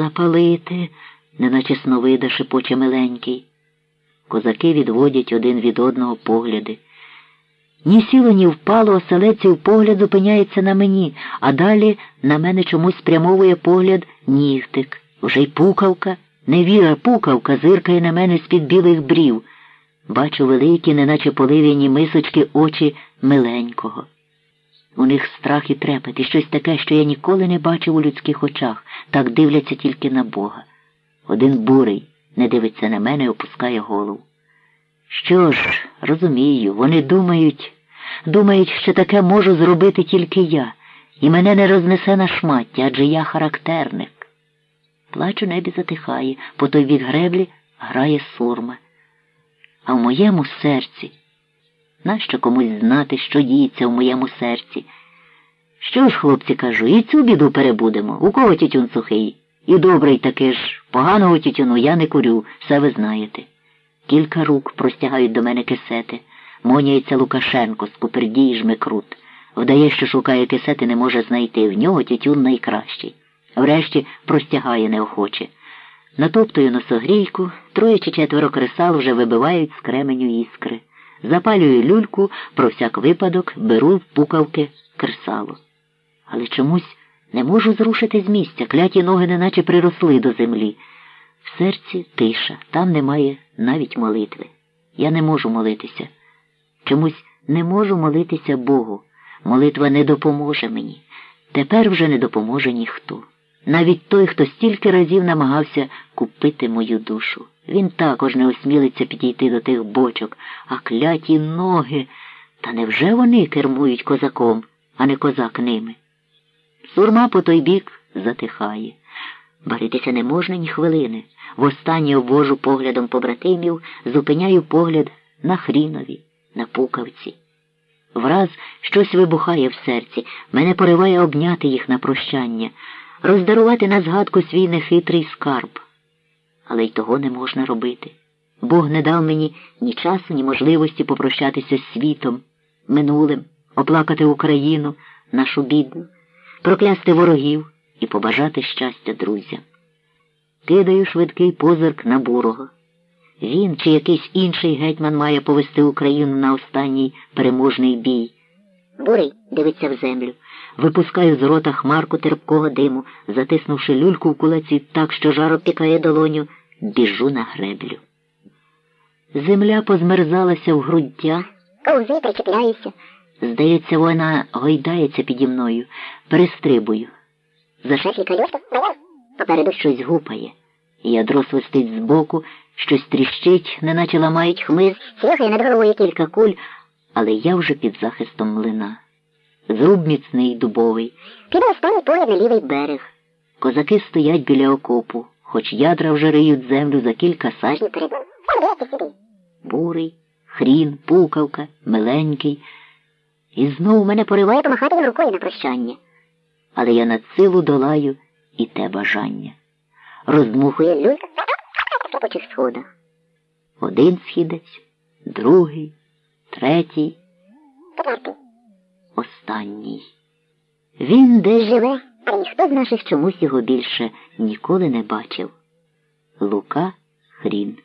Запалити, неначе сновида шепоче миленький. Козаки відводять один від одного погляди. Ні сіло, ні впало, оселеців погляд зупиняється на мені, а далі на мене чомусь спрямовує погляд нігтик. Вже й пукавка, невіра пукавка, зиркає на мене з-під білих брів. Бачу великі, неначе полив'яні мисочки очі миленького. У них страх і трепет, і щось таке, що я ніколи не бачив у людських очах, так дивляться тільки на Бога. Один бурий не дивиться на мене і опускає голову. Що ж, розумію, вони думають, думають, що таке можу зробити тільки я, і мене не рознесе на шмаття, адже я характерник. Плач у небі затихає, по той від греблі грає сурма. А в моєму серці, нащо комусь знати, що діється в моєму серці? Що ж, хлопці, кажу, і цю біду перебудемо. У кого тютюн сухий? І добрий таки ж, поганого тютюну я не курю, все ви знаєте. Кілька рук простягають до мене кисети. Моняється Лукашенко, скупердій жмикрут. Вдає, що шукає кисети, не може знайти. В нього тютюн найкращий. Врешті простягає неохоче. Натоптую носогрійку, троє чи четверо кресал вже вибивають з кременю іскри. Запалюю люльку, про всяк випадок беру в пукавки кресало. Але чомусь не можу зрушити з місця, кляті ноги неначе приросли до землі. В серці тиша, там немає навіть молитви. Я не можу молитися. Чомусь не можу молитися Богу. Молитва не допоможе мені. Тепер вже не допоможе ніхто. Навіть той, хто стільки разів намагався купити мою душу. Він також не осмілиться підійти до тих бочок, а кляті ноги. Та невже вони кермують козаком, а не козак ними? Сурма по той бік затихає. Баритися не можна ні хвилини. Востаннє обвожу поглядом побратимів, зупиняю погляд на хрінові, на пукавці. Враз щось вибухає в серці, мене пориває обняти їх на прощання, роздарувати на згадку свій нехитрий скарб. Але й того не можна робити. Бог не дав мені ні часу, ні можливості попрощатися з світом, минулим, оплакати Україну, нашу бідну, проклясти ворогів і побажати щастя друзям. Кидаю швидкий позирк на бурого. Він чи якийсь інший гетьман має повести Україну на останній переможний бій. Бурий дивиться в землю. Випускаю з рота хмарку терпкого диму, затиснувши люльку в кулаці так, що жар обпікає долоню, біжу на греблю. Земля позмерзалася в груддя. Ковзи причіпляюся. Здається, вона гойдається піді мною, перестрибую. За Шефі наверх. Попереду щось гупає. Ядро свистить збоку, щось тріщить, неначе ламають хмиз, Цілкає над головою кілька. куль, але я вже під захистом млина. Зруб міцний дубовий, Піде останній погляд на лівий берег. Козаки стоять біля окопу, хоч ядра вже риють землю за кілька сажень. перед ним. Бурий, хрін, пукавка, миленький. І знову мене пориває помахати їм рукою на прощання. але я над силу долаю і те бажання. Роздмухує люлька на слабочих сходах. один східець, другий, третій, Четвертий. останній. Він десь живе, Але ніхто з наших чомусь його більше ніколи не бачив. Лука Хрін